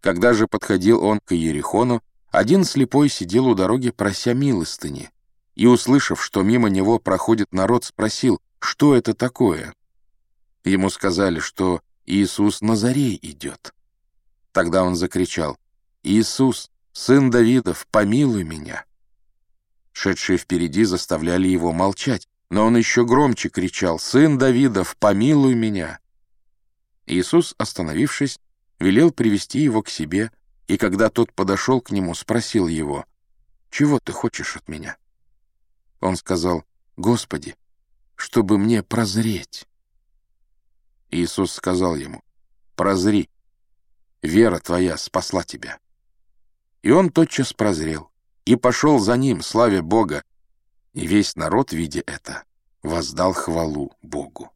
Когда же подходил он к Иерихону, один слепой сидел у дороги, прося милостыни, и, услышав, что мимо него проходит народ, спросил, что это такое. Ему сказали, что Иисус Назарей идет. Тогда он закричал, «Иисус, сын Давидов, помилуй меня!» Шедшие впереди заставляли его молчать, но он еще громче кричал, «Сын Давидов, помилуй меня!» Иисус, остановившись, велел привести его к себе, и когда тот подошел к нему, спросил его, «Чего ты хочешь от меня?» Он сказал, «Господи, чтобы мне прозреть». Иисус сказал ему, «Прозри, вера твоя спасла тебя». И он тотчас прозрел и пошел за ним, славя Бога, и весь народ, видя это, воздал хвалу Богу.